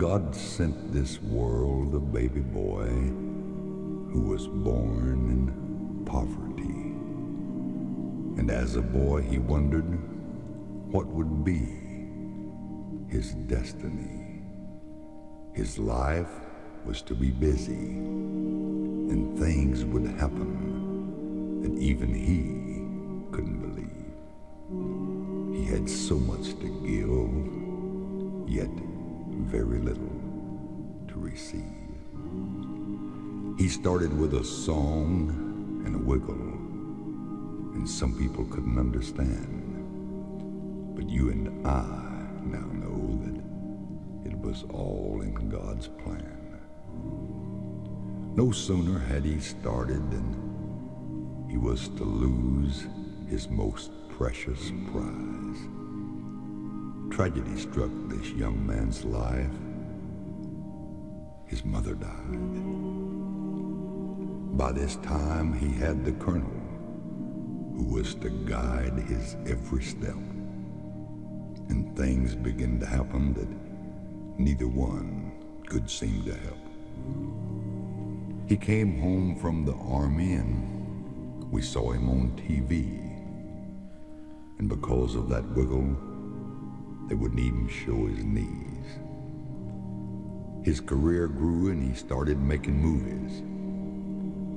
God sent this world a baby boy who was born in poverty. And as a boy, he wondered what would be his destiny. His life was to be busy, and things would happen that even he couldn't believe. He had so much to give, yet very little to receive. He started with a song and a wiggle, and some people couldn't understand. But you and I now know that it was all in God's plan. No sooner had he started than he was to lose his most precious prize. Tragedy struck this young man's life. His mother died. By this time, he had the colonel who was to guide his every step. And things began to happen that neither one could seem to help. He came home from the army and we saw him on TV. And because of that wiggle, they wouldn't even show his knees. His career grew and he started making movies.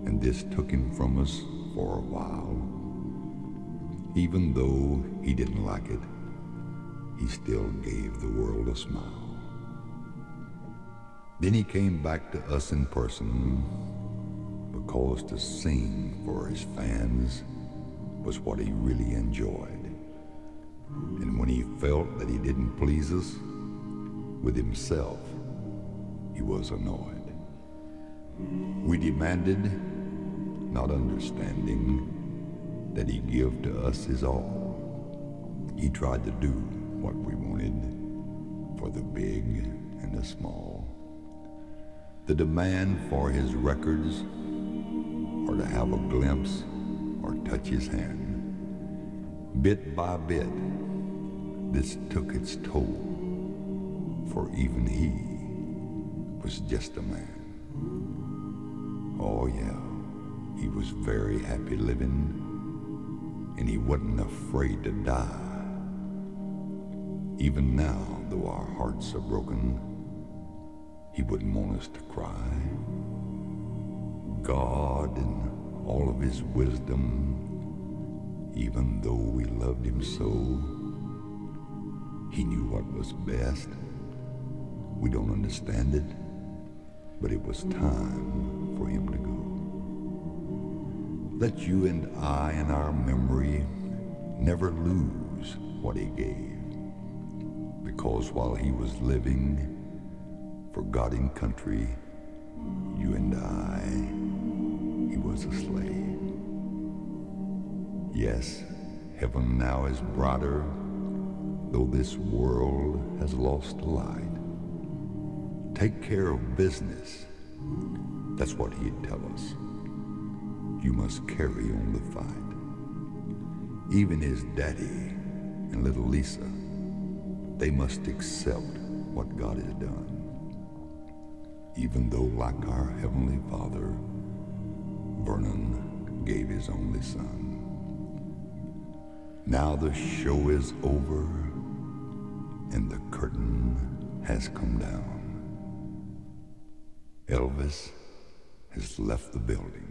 And this took him from us for a while. Even though he didn't like it, he still gave the world a smile. Then he came back to us in person because to sing for his fans was what he really enjoyed. And when he felt that he didn't please us with himself, he was annoyed. We demanded, not understanding, that he give to us his all. He tried to do what we wanted for the big and the small. The demand for his records or to have a glimpse or touch his hand. Bit by bit, this took its toll, for even he was just a man. Oh yeah, he was very happy living, and he wasn't afraid to die. Even now, though our hearts are broken, he wouldn't want us to cry. God, in all of his wisdom, even though we loved him so, he knew what was best. We don't understand it, but it was time for him to go. Let you and I in our memory never lose what he gave, because while he was living for God and country, you and I, he was a slave. Yes, heaven now is broader, though this world has lost the light. Take care of business. That's what he'd tell us. You must carry on the fight. Even his daddy and little Lisa, they must accept what God has done. Even though, like our Heavenly Father, Vernon gave his only son. Now the show is over and the curtain has come down. Elvis has left the building,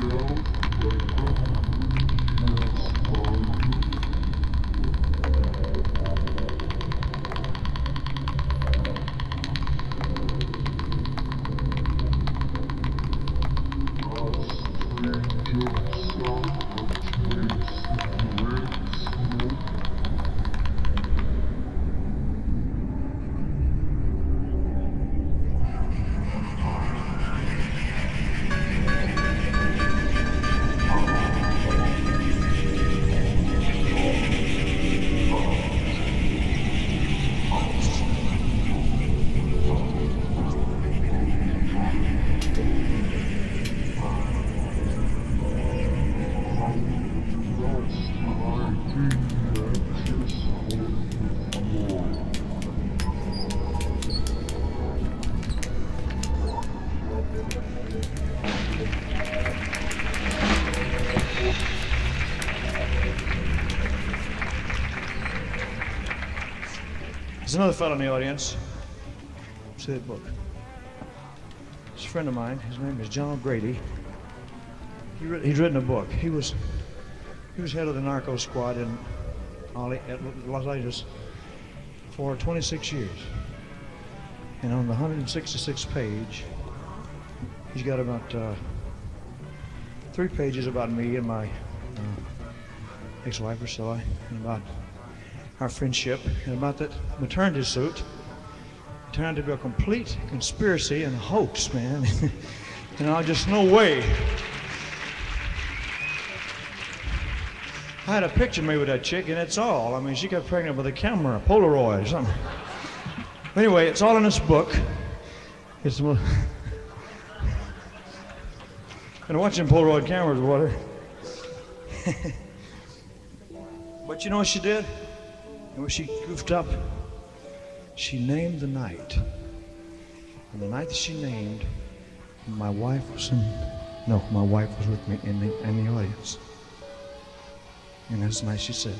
Some There's another fellow in the audience. See that book? It's a friend of mine. His name is John O'Grady. He he's written a book. He was he was head of the narco squad in at Los Angeles for 26 years. And on the 166th page, he's got about uh, three pages about me and my uh, ex-wife Priscilla, and about our friendship, and about that maternity suit. It turned out to be a complete conspiracy and a hoax, man. you know, just no way. I had a picture made with that chick, and it's all. I mean, she got pregnant with a camera, a Polaroid, or something. Anyway, it's all in this book. It's. Been watching Polaroid cameras, water. but you know what she did? And when she goofed up, she named the night. And the night that she named, my wife was in. No, my wife was with me in the, in the audience. And that's the night she said,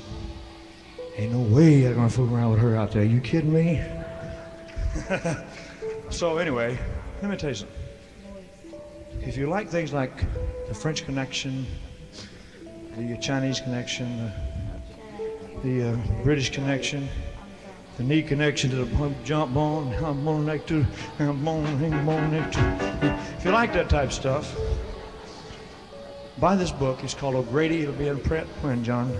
Ain't no way I'm gonna fool around with her out there. You kidding me? so anyway, let me tell you something. If you like things like the French Connection, the Chinese Connection, the, uh, British Connection, the knee connection to the jump bone, I'm bone neck to, I'm bone, I'm bone neck to. If you like that type of stuff, buy this book. It's called O'Grady. It'll be in print when, John?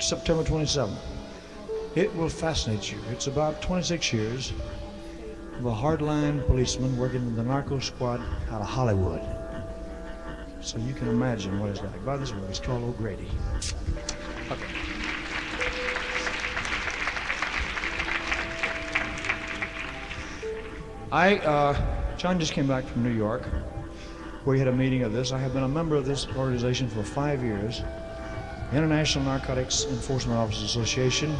September 27th. It will fascinate you. It's about 26 years of a hardline policeman working in the narco squad out of Hollywood. So you can imagine what it's like. By this book, it's called O'Grady. Okay. I, uh, John just came back from New York where we had a meeting of this. I have been a member of this organization for five years, International Narcotics Enforcement Officers Association,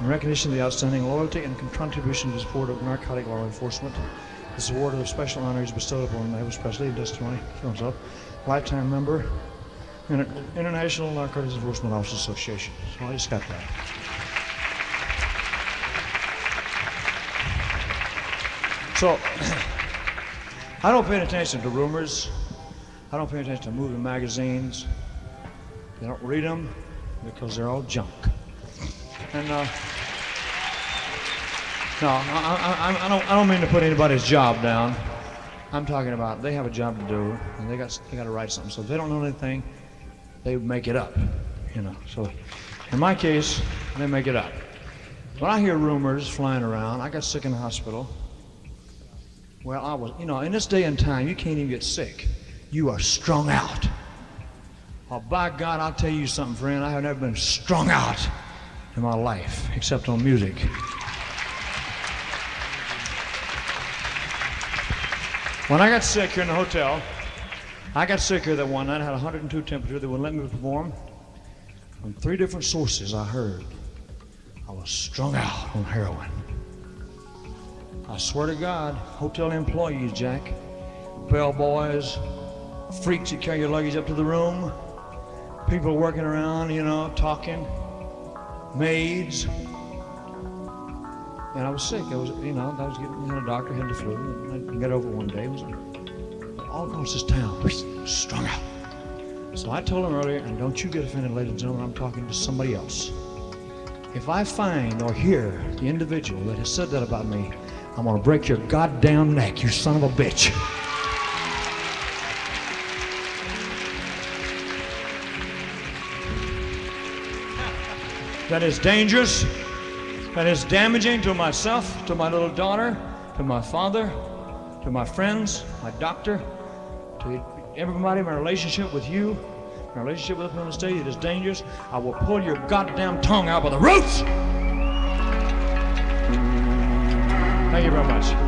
in recognition of the outstanding loyalty and contribution to the support of narcotic law enforcement. This award of special honor is bestowed upon Elvis Presley, testimony, so himself, lifetime member, Inter- International Narcotics Enforcement Officers Association. So I just got that. So, I don't pay attention to rumors. I don't pay attention to movie magazines. I don't read them because they're all junk. And uh, no, I, I, I, don't, I don't mean to put anybody's job down. I'm talking about they have a job to do and they got they got to write something. So if they don't know anything, they make it up. You know. So in my case, they make it up. When I hear rumors flying around, I got sick in the hospital. Well, I was, you know, in this day and time, you can't even get sick. You are strung out. Oh, by God, I'll tell you something, friend. I have never been strung out in my life, except on music. When I got sick here in the hotel, I got sick here that one night. I had 102 temperature. They wouldn't let me perform. From three different sources, I heard I was strung out on heroin. I swear to God, hotel employees, Jack, bellboys, freaks that carry your luggage up to the room, people working around, you know, talking, maids. And I was sick. I was, you know, I was getting, had a doctor, had the flu. And I got over one day. It was all across this town, strung out. So I told him earlier, and don't you get offended, ladies and gentlemen, I'm talking to somebody else. If I find or hear the individual that has said that about me, I'm gonna break your goddamn neck, you son of a bitch. That is dangerous. That is damaging to myself, to my little daughter, to my father, to my friends, my doctor, to everybody, my relationship with you, my relationship with the state. It is dangerous. I will pull your goddamn tongue out by the roots. Thank you very much.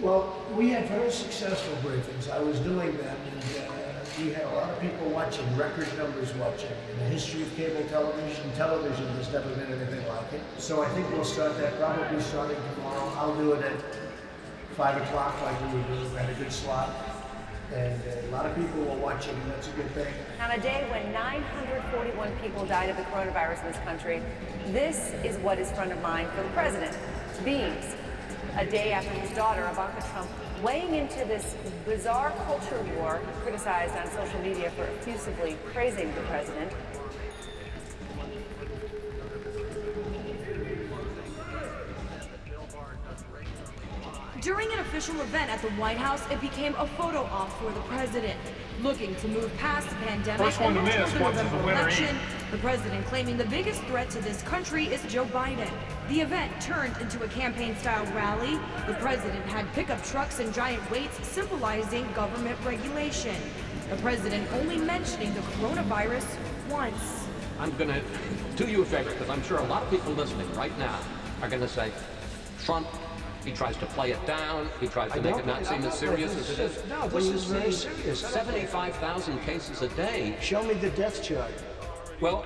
Well, we had very successful briefings. I was doing them, and uh, we had a lot of people watching, record numbers watching. In the history of cable television, television has never been anything like it. So I think we'll start that probably starting tomorrow. I'll do it at 5 o'clock like we doing. We had a good slot. And uh, a lot of people were watching, and that's a good thing. On a day when 941 people died of the coronavirus in this country, this is what is front of mind for the president. Beams, a day after his daughter, Ivanka Trump, weighing into this bizarre culture war, criticized on social media for effusively praising the president. Official event at the White House, it became a photo op for the president. Looking to move past the pandemic First one and to miss the November the election, the president claiming the biggest threat to this country is Joe Biden. The event turned into a campaign-style rally. The president had pickup trucks and giant weights symbolizing government regulation. The president only mentioning the coronavirus once. I'm going to do you a favor because I'm sure a lot of people listening right now are going to say, Trump, he tries to play it down. He tries to I make it not seem as serious as it is. no, this is very serious. 75,000 cases a day. Show me the death chart. Well,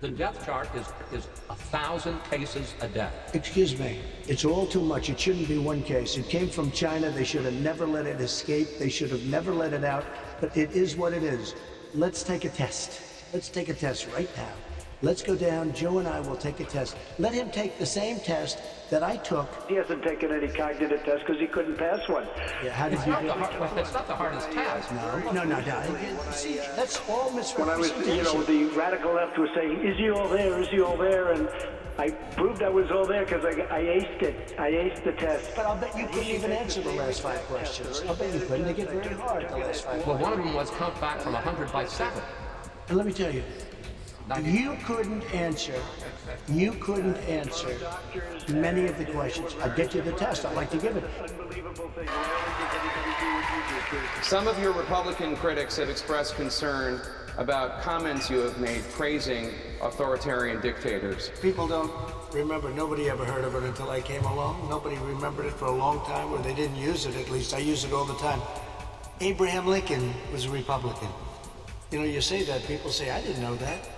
the death chart is is a thousand cases a day. Excuse me. It's all too much. It shouldn't be one case. It came from China. They should have never let it escape. They should have never let it out. But it is what it is. Let's take a test. Let's take a test right now. Let's go down. Joe and I will take a test. Let him take the same test that I took. He hasn't taken any cognitive tests because he couldn't pass one. Yeah, how did It's you not do the, it? hard, well, it's not the hardest task. No, no, no, no. See, that's all When I was, you know, the radical left was saying, "Is he all there? Is he all there?" And I proved I was all there because I, I aced it. I aced the test. But I'll bet you couldn't even answer the last five questions. I'll bet you couldn't. They get very hard, the last five Well, one of them was count back from 100 by 7. And let me tell you, you couldn't answer, you couldn't answer many of the questions. I'll get you the test. I'd like to give it. Unbelievable thing. Why would anybody do what you just did? Some of your Republican critics have expressed concern about comments you have made praising authoritarian dictators. People don't remember. Nobody ever heard of it until I came along. Nobody remembered it for a long time, or they didn't use it. At least I use it all the time. Abraham Lincoln was a Republican. You know, you say that, people say, I didn't know that.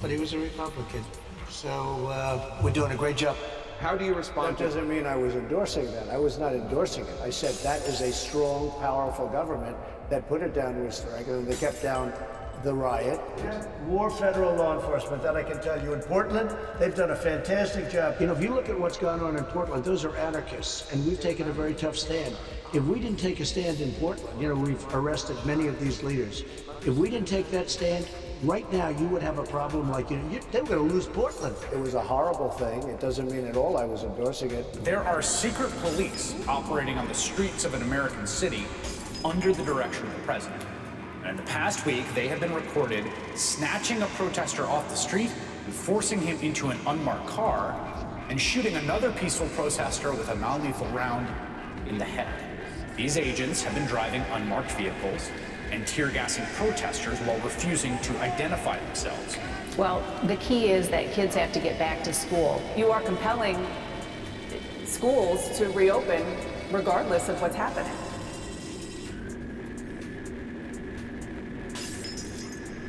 But he was a Republican. So uh, we're doing a great job. How do you respond That to doesn't mean I was endorsing that. I was not endorsing it. I said that is a strong, powerful government that put it down, Mr. Reagan, and they kept down the riot. More federal law enforcement, that I can tell you. In Portland, they've done a fantastic job. You know, if you look at what's gone on in Portland, those are anarchists, and we've taken a very tough stand. If we didn't take a stand in Portland, you know, we've arrested many of these leaders. If we didn't take that stand, right now you would have a problem like you, you they were going to lose Portland. It was a horrible thing. It doesn't mean at all I was endorsing it. There are secret police operating on the streets of an American city under the direction of the president. And in the past week, they have been recorded snatching a protester off the street and forcing him into an unmarked car and shooting another peaceful protester with a non lethal round in the head. These agents have been driving unmarked vehicles and tear gassing protesters while refusing to identify themselves. Well, the key is that kids have to get back to school. You are compelling schools to reopen regardless of what's happening.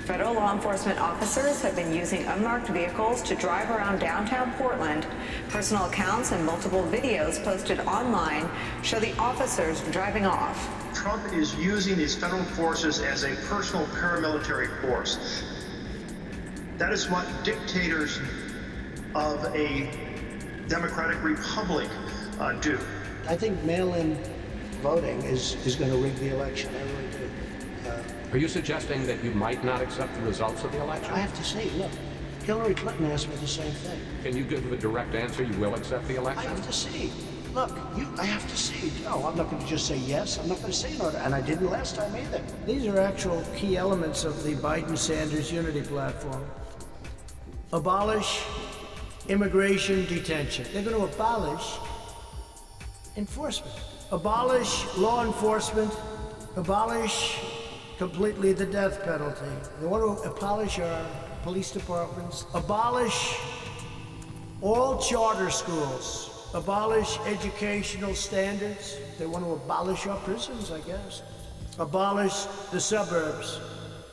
Federal law enforcement officers have been using unmarked vehicles to drive around downtown Portland. Personal accounts and multiple videos posted online show the officers driving off. Trump is using these federal forces as a personal paramilitary force. That is what dictators of a democratic republic uh, do. I think mail-in voting is, is going to rig the election. Are you suggesting that you might not accept the results of the election? I have to say, look, Hillary Clinton asked me the same thing. Can you give a direct answer? You will accept the election? I have to see. Look, you, I have to see. No, I'm not going to just say yes. I'm not going to say no, and I didn't last time either. These are actual key elements of the Biden-Sanders unity platform. Abolish immigration detention. They're going to abolish enforcement. Abolish law enforcement. Abolish completely the death penalty. They want to abolish our police departments. Abolish all charter schools. abolish educational standards. They want to abolish our prisons, I guess. Abolish the suburbs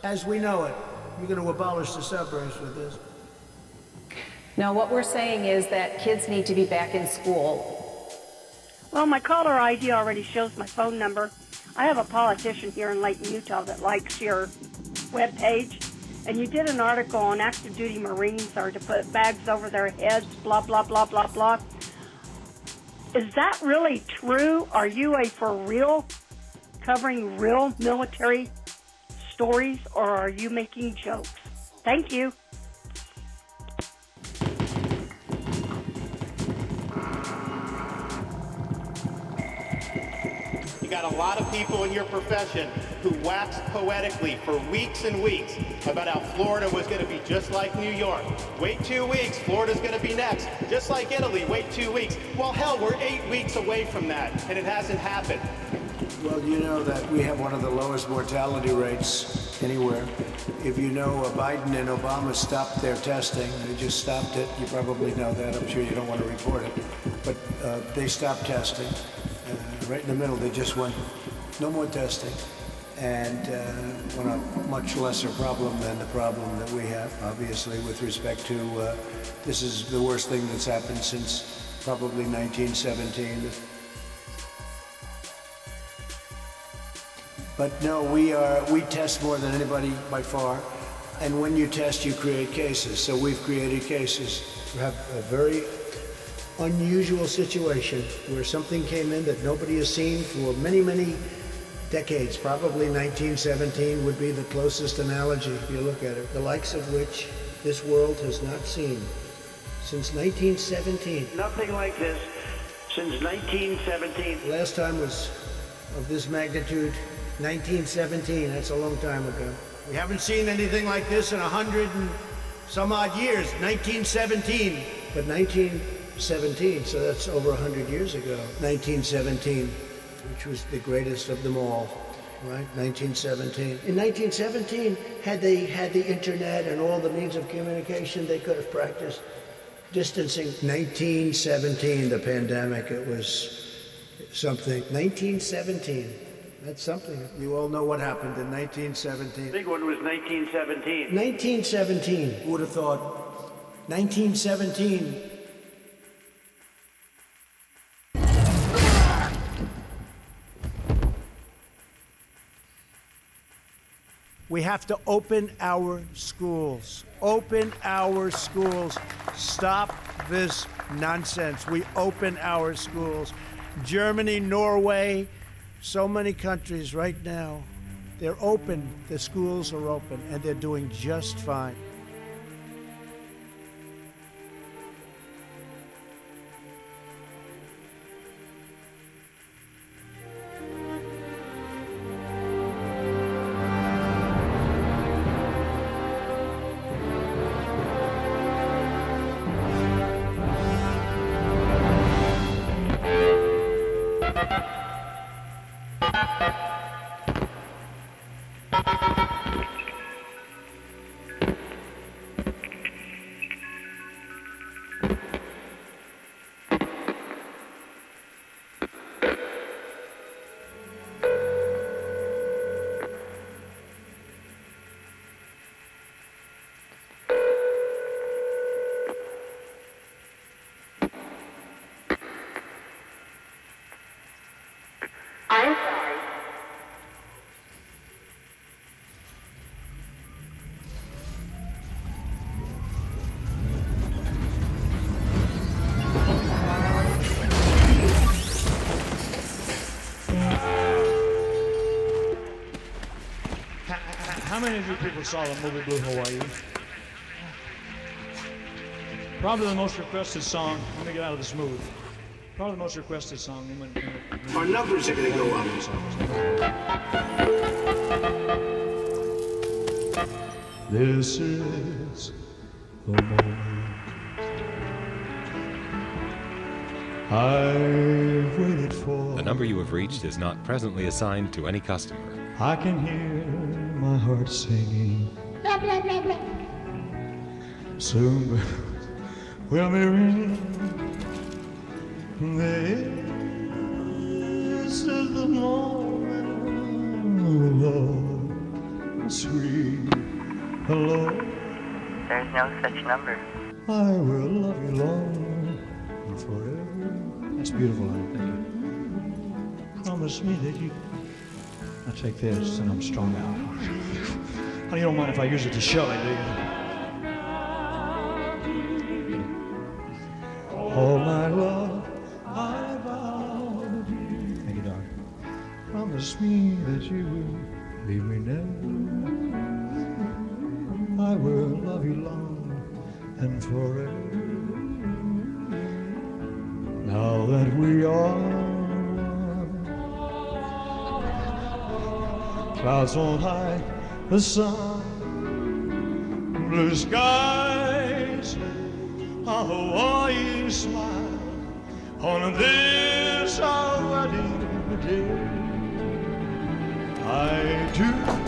as we know it. You're going to abolish the suburbs with this. No, what we're saying is that kids need to be back in school. Well, my caller ID already shows my phone number. I have a politician here in Layton, Utah that likes your web page, and you did an article on active duty Marines are to put bags over their heads, blah, blah, blah, blah, blah. Is that really true? Are you a for real covering real military stories, or are you making jokes? Thank you. Got a lot of people in your profession who waxed poetically for weeks and weeks about how Florida was going to be just like New York. Wait two weeks, Florida's going to be next. Just like Italy, wait two weeks. Well, hell, we're eight weeks away from that, and it hasn't happened. Well, you know that we have one of the lowest mortality rates anywhere. If you know uh, Biden and Obama stopped their testing, they just stopped it. You probably know that. I'm sure you don't want to report it. But uh, they stopped testing. Uh, right in the middle, they just went, no more testing. And uh, on a much lesser problem than the problem that we have, obviously, with respect to uh, this is the worst thing that's happened since probably 1917. But no, we are we test more than anybody by far. And when you test, you create cases. So we've created cases. We have a very unusual situation where something came in that nobody has seen for many, many decades. Probably 1917 would be the closest analogy if you look at it, the likes of which this world has not seen since 1917. Nothing like this since 1917. Last time was of this magnitude 1917, that's a long time ago. We haven't seen anything like this in a hundred and some odd years. 1917. But 1917, so that's over a hundred years ago. 1917, which was the greatest of them all. Right? 1917. In 1917, had they had the internet and all the means of communication, they could have practiced distancing. 1917, the pandemic, it was something. 1917. That's something. You all know what happened in 1917. The Big one was 1917. 1917. Who would have thought? 1917. We have to open our schools. Open our schools. Stop this nonsense. We open our schools. Germany, Norway, so many countries right now, they're open, the schools are open, and they're doing just fine. Many of you people saw the movie Blue Hawaii? Probably the most requested song. Let me get out of this mood. Probably the most requested song. in the- in Our numbers are going to go up. This is the moment I've waited for. The number you have reached is not presently assigned to any customer. I can hear my heart singing. Blah, blah, blah, blah. Soon will be ringing This is the moment, oh Lord, sweet oh Lord. There's no such number. I will love you long and forever. That's beautiful, honey. Thank you. Promise me that you. I take this and I'm strung out. Honey, you don't mind if I use it to Shelley, do you? High, the sun, blue skies, a Hawaii smile on this our wedding day. I do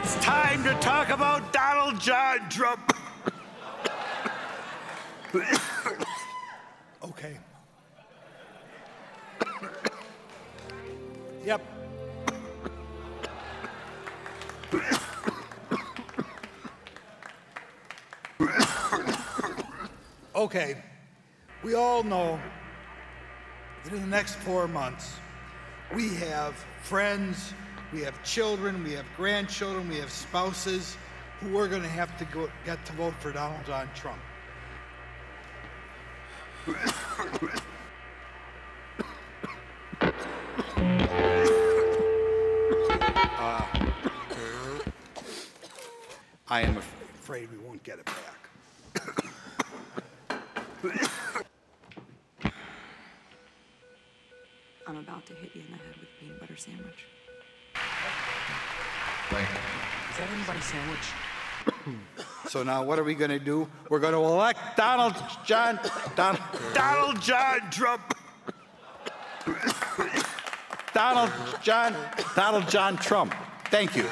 it's time to talk about Donald John Trump. okay. Yep. Okay. We all know that in the next four months, we have friends, we have children, we have grandchildren, we have spouses who are going to have to go, get to vote for Donald John Trump. Uh, I am afraid we won't get it back. I'm about to hit you in the head with a peanut butter sandwich. Is that anybody's sandwich? So now what are we going to do? We're going to elect Donald John Donald, Donald John Trump. Donald John Donald John Trump. Thank you.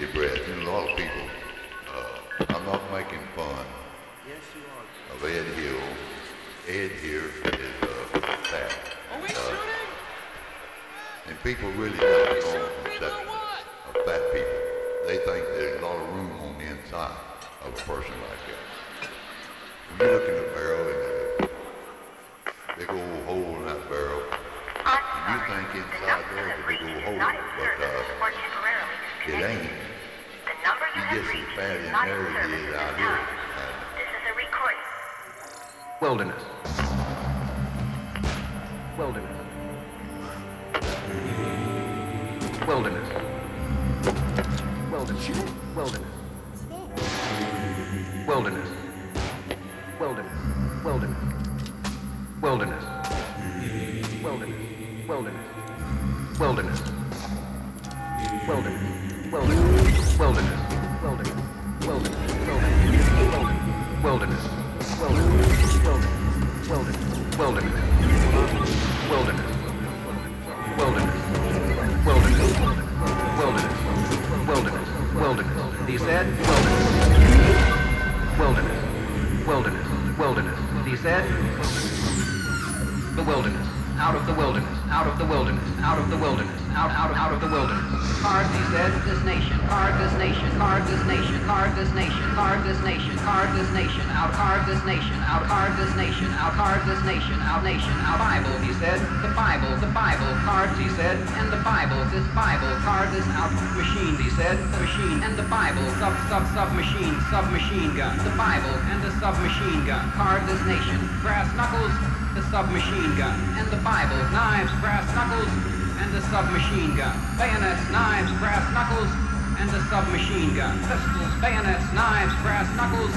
Your breath. You know, a lot of people, uh, I'm not making fun of Ed Hill. Ed here is uh, fat. Uh, and people really got the wrong conception of fat people. They think there's a lot of room on the inside of a person like that. When you look in the barrel and there's a big old hole in that barrel, and you think inside there's a big old hole, but uh, it ain't. Just as fat in there he is out here. Wilderness. Wilderness. Wilderness. Wilderness. Wilderness. Wilderness. Wilderness. Wilderness. Wilderness. Wilderness. This nation, I'll carve this nation, I'll carve this nation, out, nation, out. Bible, he said, the Bible, the Bible, cards, he said, and the Bible, this Bible, card this out. Machine, he said, the machine, and the Bible, sub, sub, sub machine, sub machine gun, the Bible, and the submachine gun, card this nation, brass knuckles, the submachine gun, and the Bible, knives, brass knuckles, and the submachine gun, bayonets, knives, brass knuckles, and the submachine gun, pistols, bayonets, knives, brass knuckles,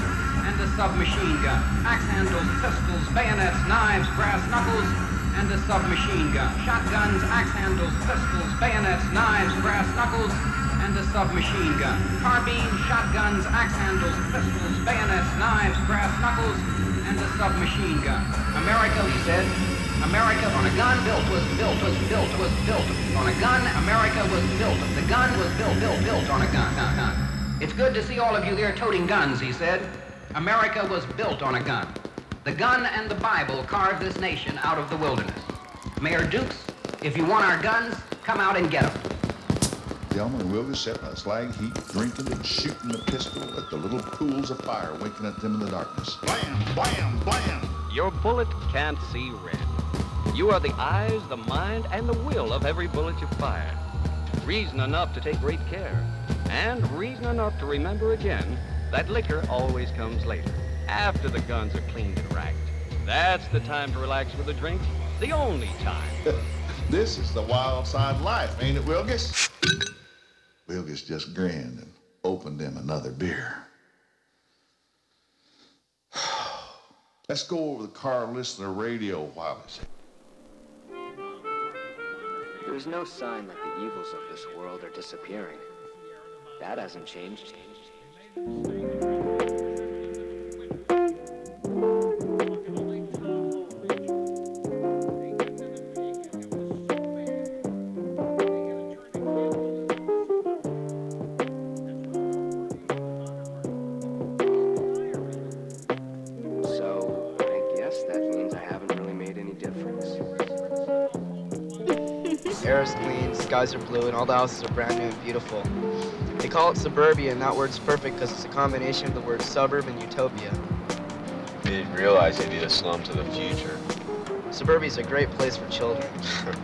and the submachine gun, axe handles, pistols, bayonets, knives, brass knuckles, and the submachine gun, shotguns, axe handles, pistols, bayonets, knives, brass knuckles, and the submachine gun, carbine, shotguns, axe handles, pistols, bayonets, knives, brass knuckles, and the submachine gun. America, he said, America on a gun built was built was built was built on a gun. America was built. The gun was built built built on a gun. gun, gun. It's good to see all of you there toting guns, he said. America was built on a gun. The gun and the Bible carved this nation out of the wilderness. Mayor Dukes, if you want our guns, come out and get them. Thelma and Wilbur sat in a slag heap, drinking and shooting a pistol at the little pools of fire winking at them in the darkness. Blam, blam, blam. Your bullet can't see red. You are the eyes, the mind, and the will of every bullet you fire. Reason enough to take great care. And reason enough to remember again that liquor always comes later, after the guns are cleaned and racked. That's the time to relax with a drink. The only time. this is the wild side of life, ain't it, Wilgus? Wilgus just grinned and opened him another beer. Let's go over the car and listen to the radio while it's There's no sign that the evils of this world are disappearing. That hasn't changed. Is clean, skies are blue, and all the houses are brand new and beautiful. They call it suburbia, and that word's perfect because it's a combination of the words suburb and utopia. We didn't realize they'd be the slums of the future. Suburbia is a great place for children.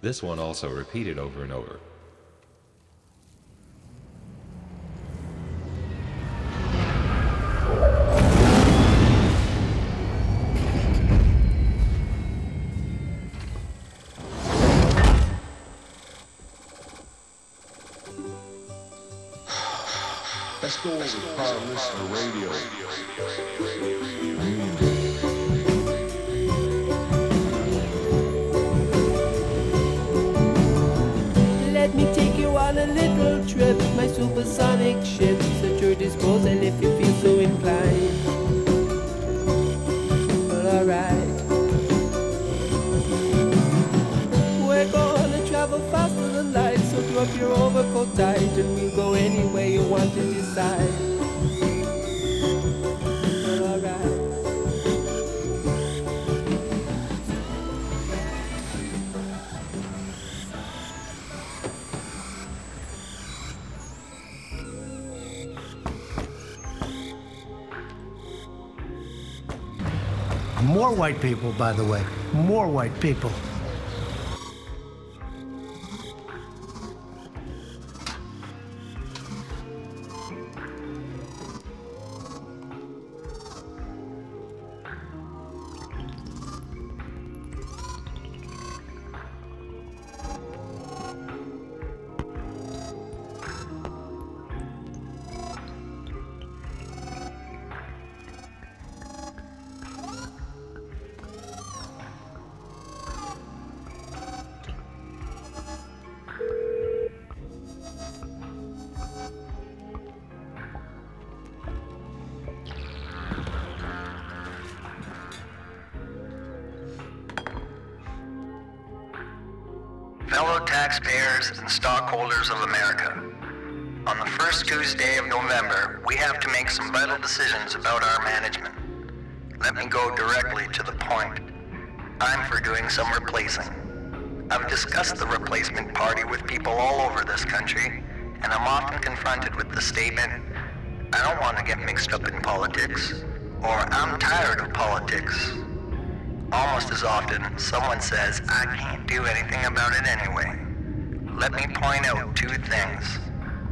This one also repeated over and over. White people, by the way. More white people. Taxpayers and stockholders of America, on the first Tuesday of November, we have to make some vital decisions about our management. Let me go directly to the point. I'm for doing some replacing. I've discussed the replacement party with people all over this country, and I'm often confronted with the statement, I don't want to get mixed up in politics, or I'm tired of politics. Almost as often, someone says, I can't do anything about it anyway. Let me point out two things.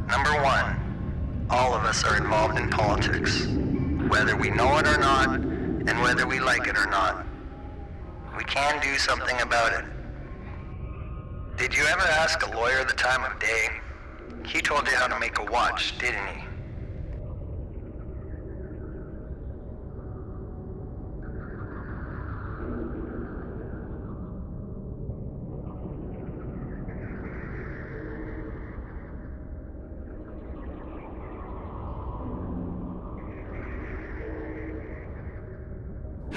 Number one, all of us are involved in politics, whether we know it or not, and whether we like it or not. We can do something about it. Did you ever ask a lawyer the time of day? He told you how to make a watch, didn't he?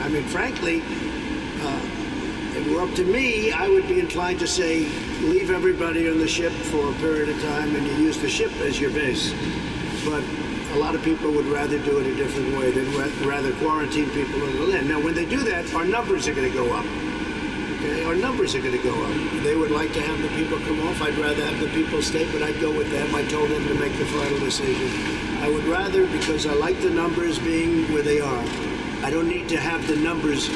I mean, frankly, uh, if it were up to me, I be to say leave everybody on the ship for a period of time and you use the ship as your base. But a lot of people would rather do it a different way. Ra- rather quarantine people on the land. Now, when they do that, our numbers are going to go up. Okay, our numbers are going to go up. They would like to have the people come off. I'd rather have the people stay, but I'd go with them. I told them to make the final decision. I would rather, because I like the numbers being where they are. I don't need to have the numbers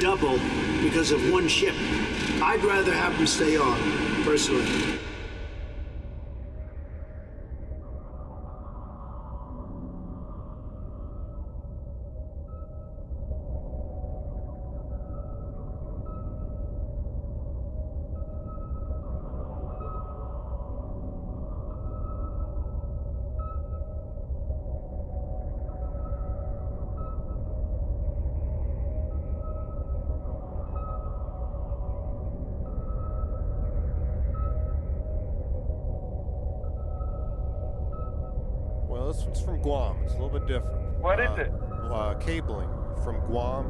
double because of one ship. I'd rather have them stay on, personally. What is Uh, it? Uh, cabling from Guam.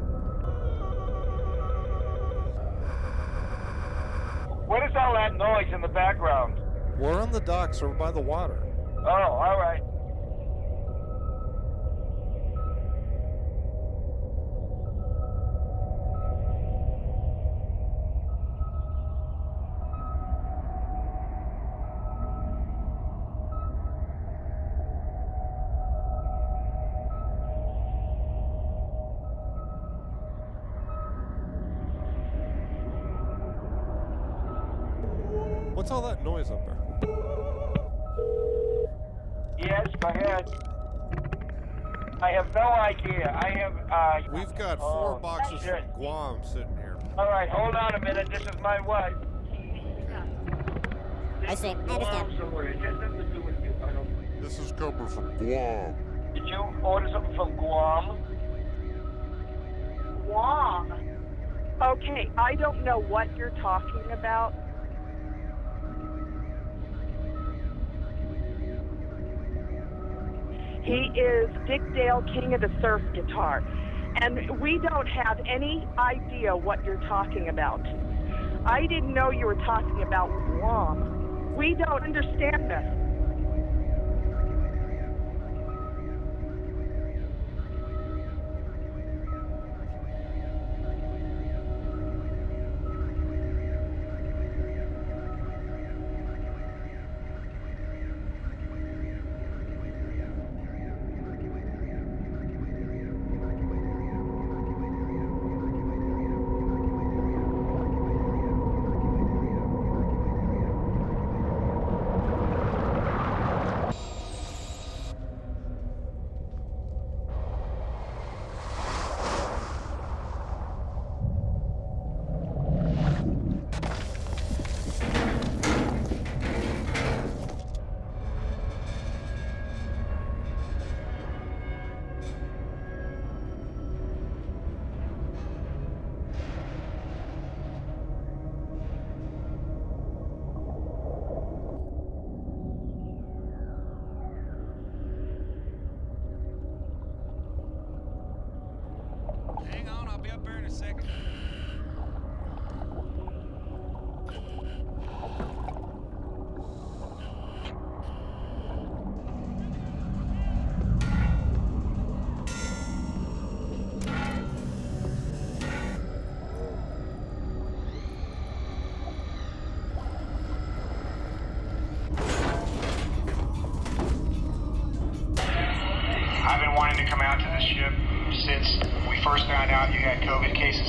What is all that noise in the background? We're on the docks over by the water. Oh, all right. All right, hold on a minute. This is my wife. I see. I understand. Somewhere. It has nothing to do with you. I don't. This is coming from Guam. Did you order something from Guam? Guam. Okay, I don't know what you're talking about. He is Dick Dale, king of the surf guitar. And we don't have any idea what you're talking about. I didn't know you were talking about Guam. We don't understand this.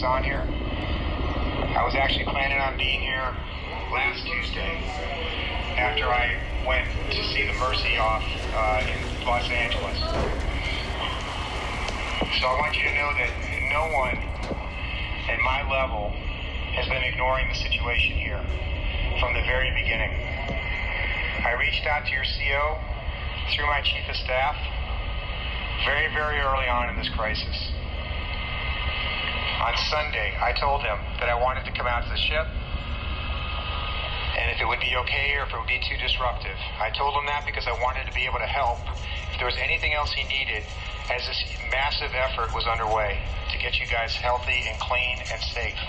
On here. I was actually planning on being here last Tuesday after I went to see the Mercy off uh, in Los Angeles. So I want you to know that no one at my level has been ignoring the situation here from the very beginning. I reached out to your CO through my chief of staff very, very early on in this crisis. On Sunday, I told him that I wanted to come out to the ship and if it would be okay or if it would be too disruptive. I told him that because I wanted to be able to help if there was anything else he needed as this massive effort was underway to get you guys healthy and clean and safe.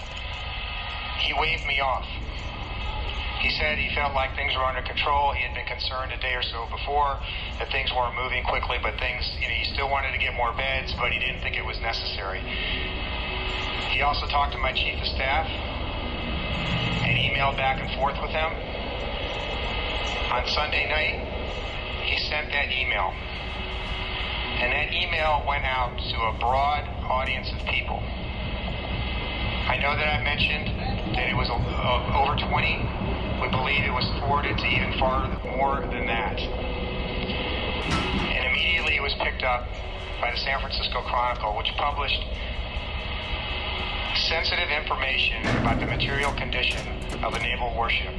He waved me off. He said he felt like things were under control. He had been concerned a day or so before that things weren't moving quickly, but things, you know, he still wanted to get more beds, but he didn't think it was necessary. He also talked to my chief of staff and emailed back and forth with him. On Sunday night, he sent that email. And that email went out to a broad audience of people. I know that I mentioned that it was over 20. We believe it was forwarded to even far more than that. And immediately it was picked up by the San Francisco Chronicle, which published sensitive information about the material condition of a naval warship.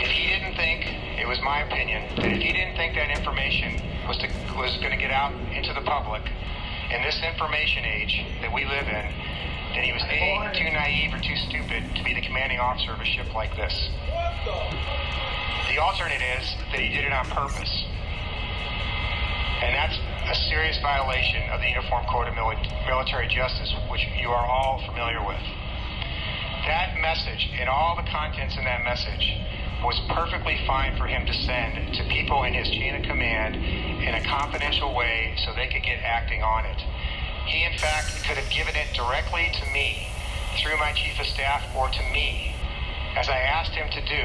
If he didn't think, it was my opinion, that if he didn't think that information was, to, was going to get out into the public in this information age that we live in, then he was A, too naive or too stupid to be the commanding officer of a ship like this. The alternate is that he did it on purpose. And that's a serious violation of the Uniform Code of Mili- Military Justice, which you are all familiar with. That message and all the contents in that message was perfectly fine for him to send to people in his chain of command in a confidential way so they could get acting on it. He, in fact, could have given it directly to me through my chief of staff or to me, as I asked him to do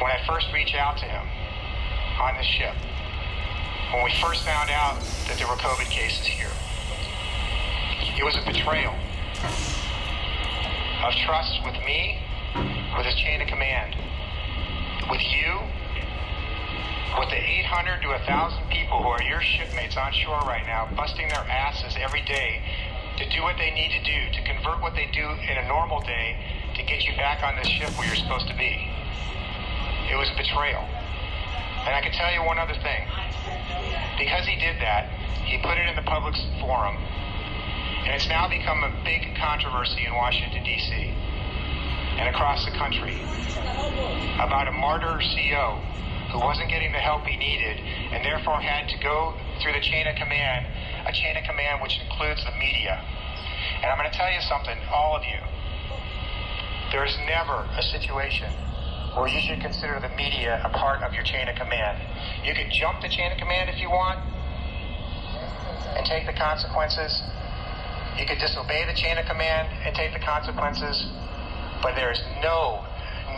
when I first reached out to him on the ship, when we first found out that there were COVID cases here. It was a betrayal of trust with me, with his chain of command, with you, with the 800 to 1,000 people who are your shipmates on shore right now, busting their asses every day to do what they need to do, to convert what they do in a normal day to get you back on this ship where you're supposed to be. It was a betrayal. And I can tell you one other thing. Because he did that, he put it in the public forum, and it's now become a big controversy in Washington, D.C. and across the country about a martyr CO who wasn't getting the help he needed and therefore had to go through the chain of command, a chain of command which includes the media. And I'm going to tell you something, all of you. There is never a situation where you should consider the media a part of your chain of command. You can jump the chain of command if you want and take the consequences. You could disobey the chain of command and take the consequences. But there is no,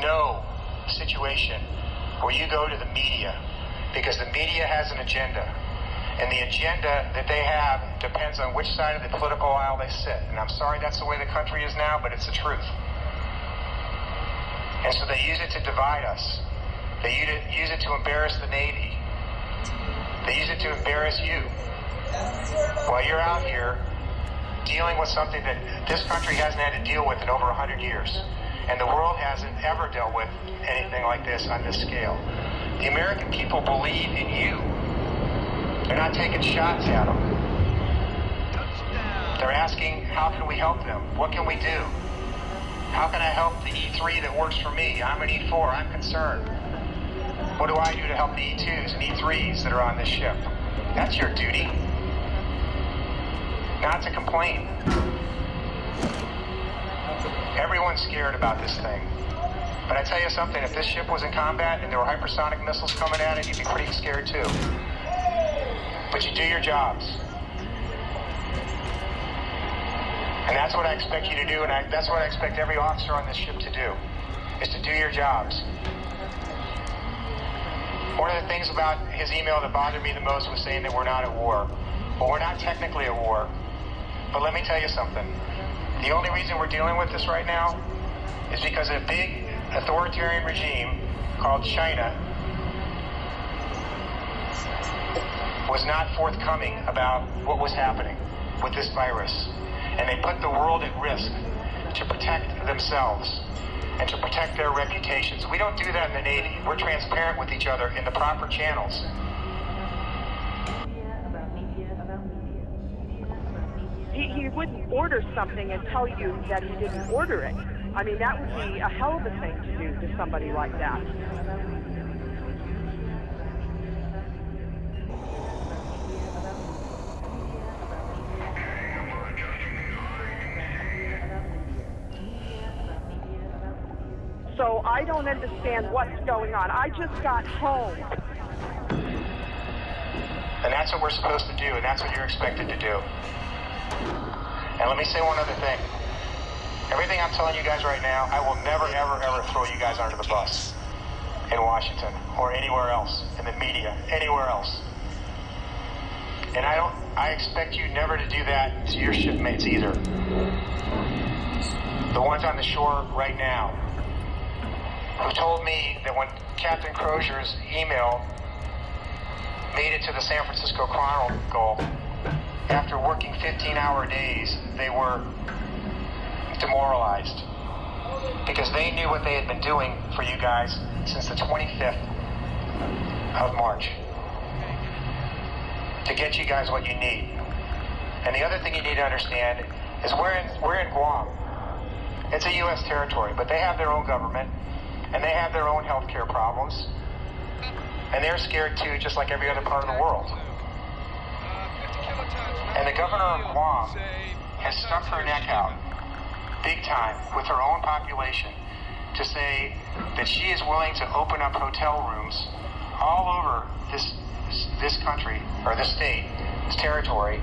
no situation where you go to the media because the media has an agenda. And the agenda that they have depends on which side of the political aisle they sit. And I'm sorry that's the way the country is now, but it's the truth. And so they use it to divide us. They use it, to embarrass the Navy. They use it to embarrass you. While you're out here dealing with something that this country hasn't had to deal with in over 100 years. And the world hasn't ever dealt with anything like this on this scale. The American people believe in you. They're not taking shots at them. They're asking, how can we help them? What can we do? How can I help the E3 that works for me? I'm an E4. I'm concerned. What do I do to help the E2s and E3s that are on this ship? That's your duty. not to complain. Everyone's scared about this thing. But I tell you something, if this ship was in combat and there were hypersonic missiles coming at it, you'd be pretty scared too. But you do your jobs. And that's what I expect you to do, and I, that's what I expect every officer on this ship to do, is to do your jobs. One of the things about his email that bothered me the most was saying that we're not at war. Well, we're not technically at war, but let me tell you something. The only reason we're dealing with this right now is because a big authoritarian regime called China was not forthcoming about what was happening with this virus. And they put the world at risk to protect themselves and to protect their reputations. We don't do that in the Navy. We're transparent with each other in the proper channels. He, he wouldn't order something and tell you that he didn't order it. I mean, that would be a hell of a thing to do to somebody like that. Don't understand what's going on. I just got home. And that's what we're supposed to do, and that's what you're expected to do. And let me say one other thing. Everything I'm telling you guys right now, I will never, ever, ever throw you guys under the bus in Washington or anywhere else, in the media, anywhere else. And I don't, I expect you never to do that to your shipmates either. The ones on the shore right now who told me that when Captain Crozier's email made it to the San Francisco Chronicle, after working 15 hour days, they were demoralized because they knew what they had been doing for you guys since the 25th of March to get you guys what you need. And the other thing you need to understand is we're in, we're in Guam. It's a U.S. territory, but they have their own government and they have their own health care problems. And they're scared too, just like every other part of the world. And the governor of Guam has stuck her neck out big time with her own population to say that she is willing to open up hotel rooms all over this this country or this state, this territory,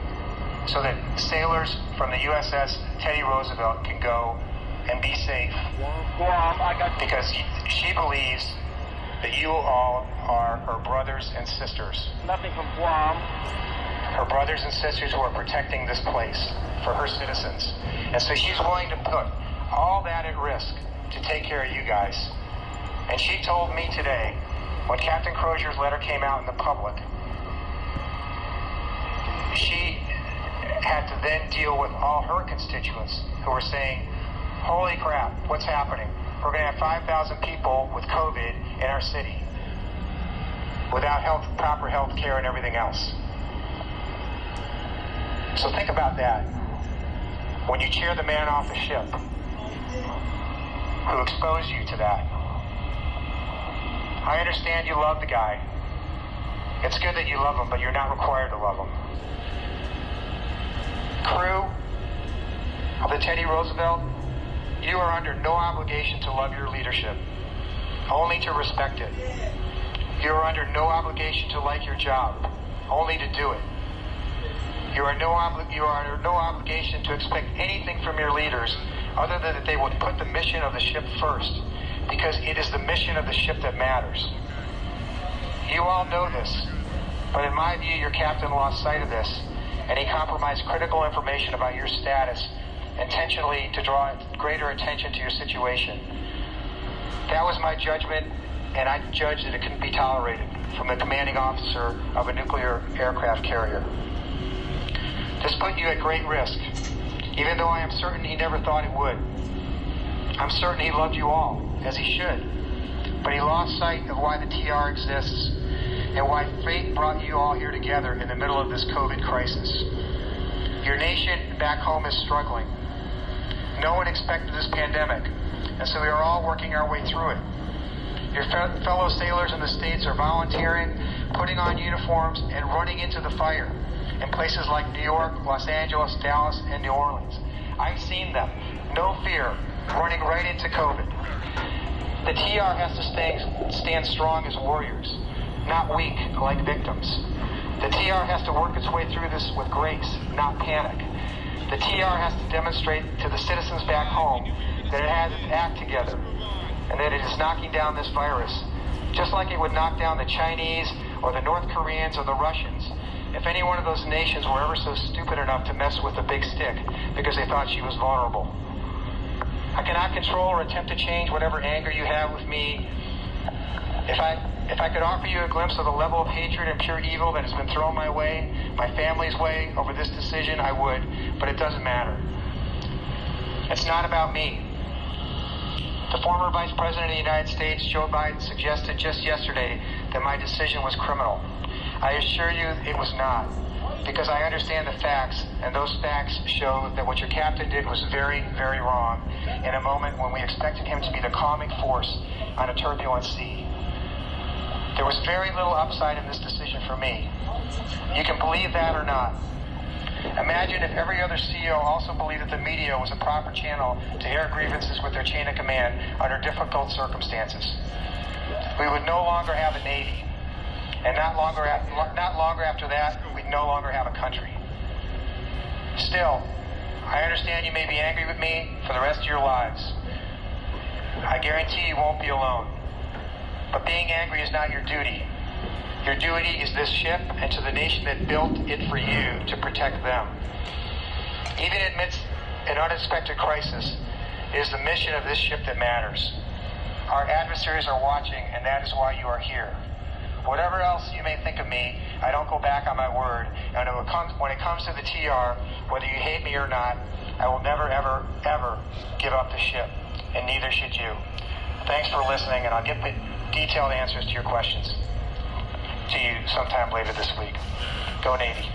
so that sailors from the USS Teddy Roosevelt can go and be safe. Because she believes that you all are her brothers and sisters. Nothing from Guam. Her brothers and sisters who are protecting this place for her citizens. And so she's willing to put all that at risk to take care of you guys. And she told me today, when Captain Crozier's letter came out in the public, she had to then deal with all her constituents who were saying, holy crap, what's happening? We're going to have 5,000 people with COVID in our city without health, proper health care and everything else. So think about that. When you cheer the man off the ship who exposed you to that, I understand you love the guy. It's good that you love him, but you're not required to love him. Crew of the Teddy Roosevelt, you are under no obligation to love your leadership, only to respect it. You are under no obligation to like your job, only to do it. You are no obli- you are under no obligation to expect anything from your leaders other than that they will put the mission of the ship first, because it is the mission of the ship that matters. You all know this, but in my view, your captain lost sight of this, and he compromised critical information about your status intentionally to draw greater attention to your situation. That was my judgment, and I judged that it couldn't be tolerated from the commanding officer of a nuclear aircraft carrier. This put you at great risk, even though I am certain he never thought it would. I'm certain he loved you all, as he should, but he lost sight of why the TR exists and why fate brought you all here together in the middle of this COVID crisis. Your nation back home is struggling. No one expected this pandemic, and so we are all working our way through it. Your fe- fellow sailors in the States are volunteering, putting on uniforms, and running into the fire in places like New York, Los Angeles, Dallas, and New Orleans. I've seen them. No fear, running right into COVID. The TR has to stay, stand strong as warriors, not weak like victims. The TR has to work its way through this with grace, not panic. The TR has to demonstrate to the citizens back home that it has its act together and that it is knocking down this virus, just like it would knock down the Chinese or the North Koreans or the Russians if any one of those nations were ever so stupid enough to mess with the big stick because they thought she was vulnerable. I cannot control or attempt to change whatever anger you have with me. If I if I could offer you a glimpse of the level of hatred and pure evil that has been thrown my way, my family's way, over this decision, I would, but it doesn't matter. It's not about me. The former Vice President of the United States, Joe Biden, suggested just yesterday that my decision was criminal. I assure you it was not, because I understand the facts, and those facts show that what your captain did was very, very wrong in a moment when we expected him to be the calming force on a turbulent sea. There was very little upside in this decision for me. You can believe that or not. Imagine if every other CO also believed that the media was a proper channel to air grievances with their chain of command under difficult circumstances. We would no longer have a navy, and not longer not longer after that, we'd no longer have a country. Still, I understand you may be angry with me for the rest of your lives. I guarantee you won't be alone. But being angry is not your duty. Your duty is this ship and to the nation that built it for you to protect them. Even amidst an unexpected crisis, it is the mission of this ship that matters. Our adversaries are watching, and that is why you are here. Whatever else you may think of me, I don't go back on my word. And when it comes, to the TR, whether you hate me or not, I will never, ever, ever give up the ship, and neither should you. Thanks for listening, and I'll get detailed answers to your questions to you sometime later this week. Go Navy.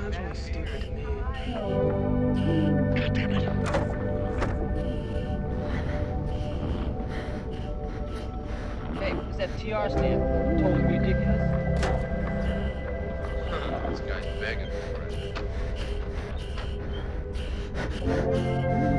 Sounds really stupid to me. Hey, what's that TR stand? Totally ridiculous. this guy's begging for it.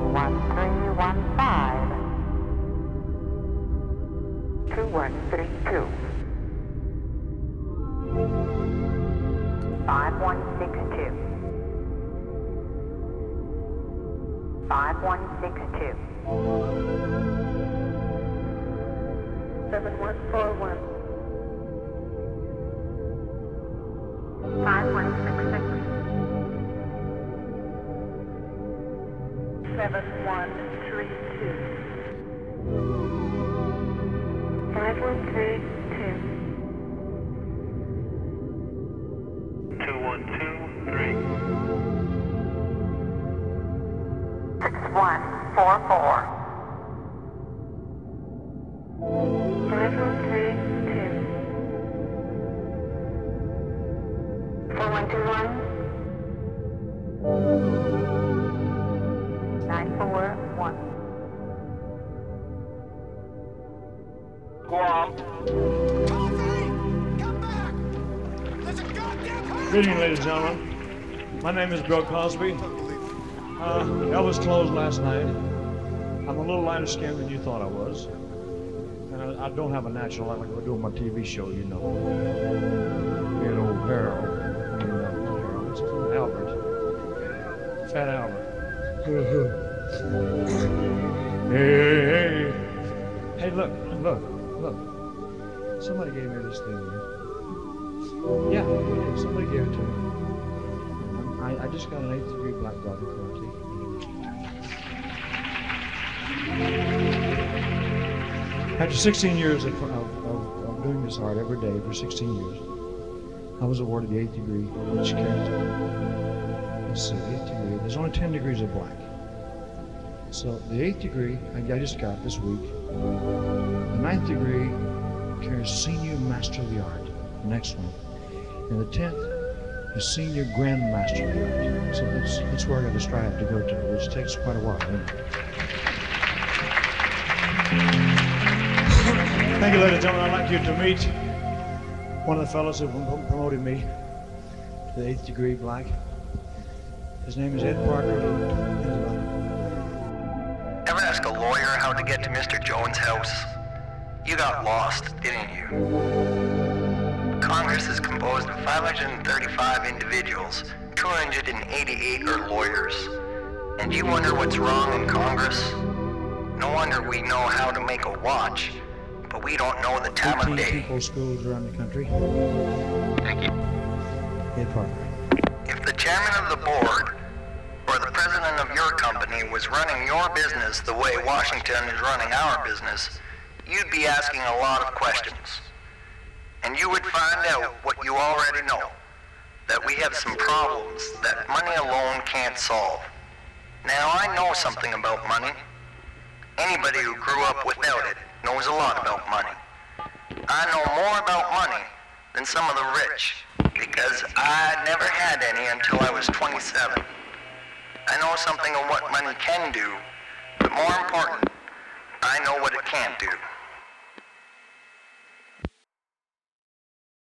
1315. 2132. 5162. 5162. 7141. 7132. 5132. Ladies and gentlemen. My name is Bill Cosby. Uh, Elvis closed last night. I'm a little lighter skinned than you thought I was. And I, I don't have a natural light like we're doing my TV show, you know. Me and old Harold. I Harold? Albert. Fat Albert. hey, hey, hey. Hey, look, look, look. Somebody gave me this thing. Yeah, somebody gave it to me. I, I just got an eighth degree black belt in karate. After 16 years of, of, of, of doing this art every day for 16 years, I was awarded the eighth degree, which carries, let's see, eighth degree. There's only 10 degrees of black. So the eighth degree I, I just got this week. The ninth degree carries senior master of the art, the next one. And the tenth is senior grand master of the art. So that's, that's where I got to strive to go to, which takes quite a while. isn't it? Thank you, ladies and gentlemen. I'd like you to meet one of the fellows who promoted me to the eighth degree black. His name is Ed Parker. Ever ask a lawyer how to get to Mr. Jones' house? You got lost, didn't you? Congress is composed of 535 individuals, 288 are lawyers. And you wonder what's wrong in Congress? No wonder we know how to make a watch, but we don't know the time of 18 day. people schools around the country. Thank you. Ed Parker. If the chairman of the board or the president of your company was running your business the way Washington is running our business, you'd be asking a lot of questions. And you would find out what you already know that we have some problems that money alone can't solve. Now, I know something about money. Anybody who grew up without it knows a lot about money. I know more about money than some of the rich because I never had any until I was 27. I know something of what money can do, but more important, I know what it can't do.